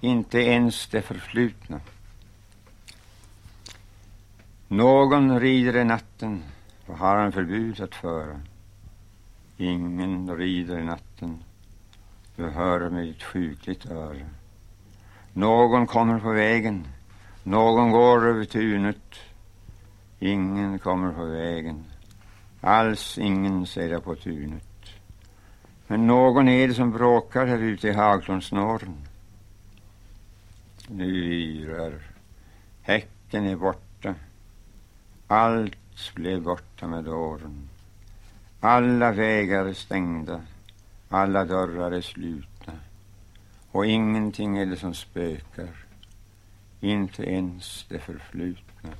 inte ens det förflutna. Någon rider i natten, vad har han förbud att föra? Ingen rider i natten, du hör med ditt sjukligt öra. Någon kommer på vägen, någon går över tunet. Ingen kommer på vägen, alls ingen ser jag på tunet. Men någon är det som bråkar här ute i Hagklonsnåren. Nu yrar, häcken är borta, allt blev borta med åren. Alla vägar är stängda, alla dörrar är slutna och ingenting är det som spökar, inte ens det förflutna.